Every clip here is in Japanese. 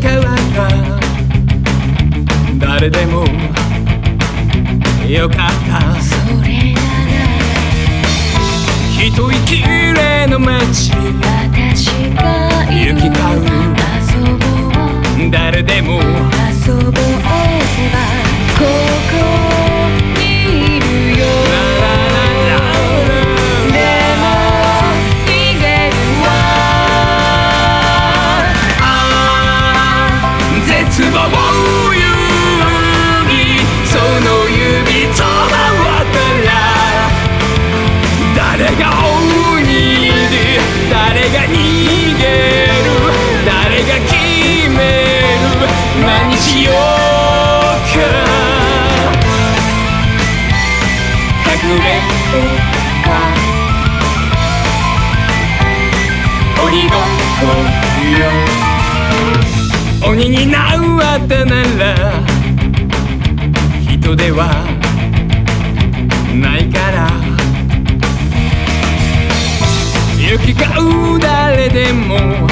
して変わった誰でもよかった。それな一息れの街。ら私しようか隠れようか鬼ごっこよ鬼になうったなら人ではないから行き交う誰でも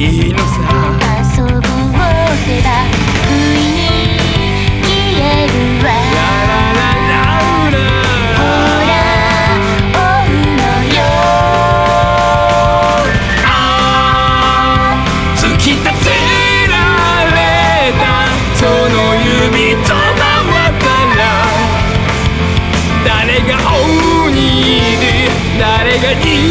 いいのさ遊ぼうせば不意に消えるわララララほら追う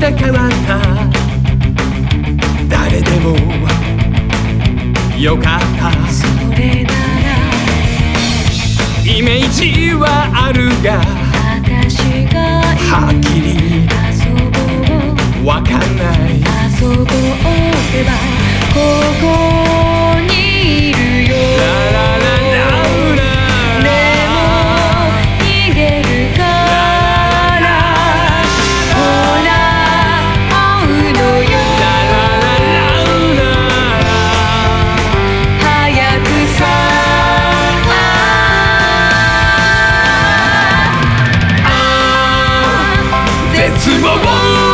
を恋して変わった。誰でもよかった。それなイメージはあるが只怕我